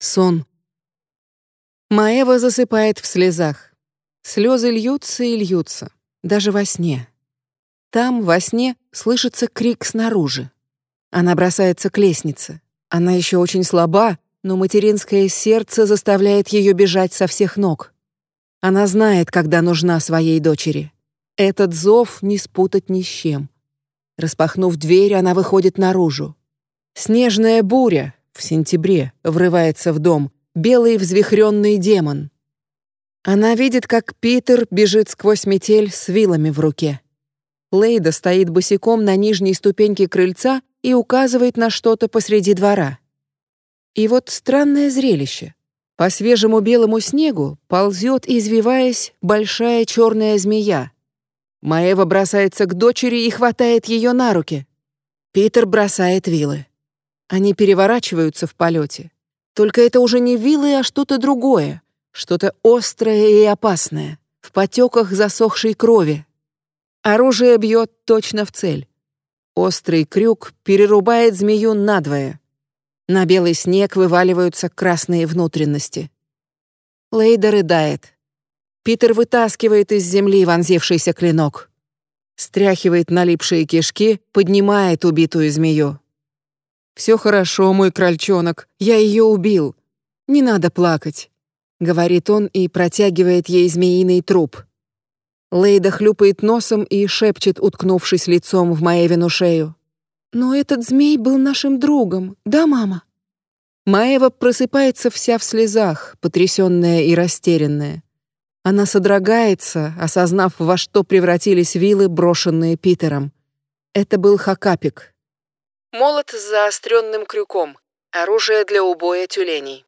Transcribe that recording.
Сон. Маева засыпает в слезах. Слезы льются и льются, даже во сне. Там, во сне, слышится крик снаружи. Она бросается к лестнице. Она еще очень слаба, но материнское сердце заставляет ее бежать со всех ног. Она знает, когда нужна своей дочери. Этот зов не спутать ни с чем. Распахнув дверь, она выходит наружу. Снежная буря в сентябре врывается в дом, белый взвихренный демон. Она видит, как Питер бежит сквозь метель с вилами в руке. Лейда стоит босиком на нижней ступеньке крыльца и указывает на что-то посреди двора. И вот странное зрелище. По свежему белому снегу ползет, извиваясь, большая черная змея. Маева бросается к дочери и хватает ее на руки. Питер бросает вилы. Они переворачиваются в полете. Только это уже не вилы, а что-то другое, что-то острое и опасное, в потеках засохшей крови. Оружие бьет точно в цель. Острый крюк перерубает змею надвое. На белый снег вываливаются красные внутренности. Лейда рыдает. Питер вытаскивает из земли вонзившийся клинок. Стряхивает налипшие кишки, поднимает убитую змею. «Все хорошо, мой крольчонок, я ее убил. Не надо плакать», — говорит он и протягивает ей змеиный труп. Лейда хлюпает носом и шепчет, уткнувшись лицом в Маевину шею. «Но этот змей был нашим другом, да, мама?» Маева просыпается вся в слезах, потрясённая и растерянная. Она содрогается, осознав, во что превратились вилы, брошенные Питером. Это был хакапик. Молот с заостренным крюком. Оружие для убоя тюленей.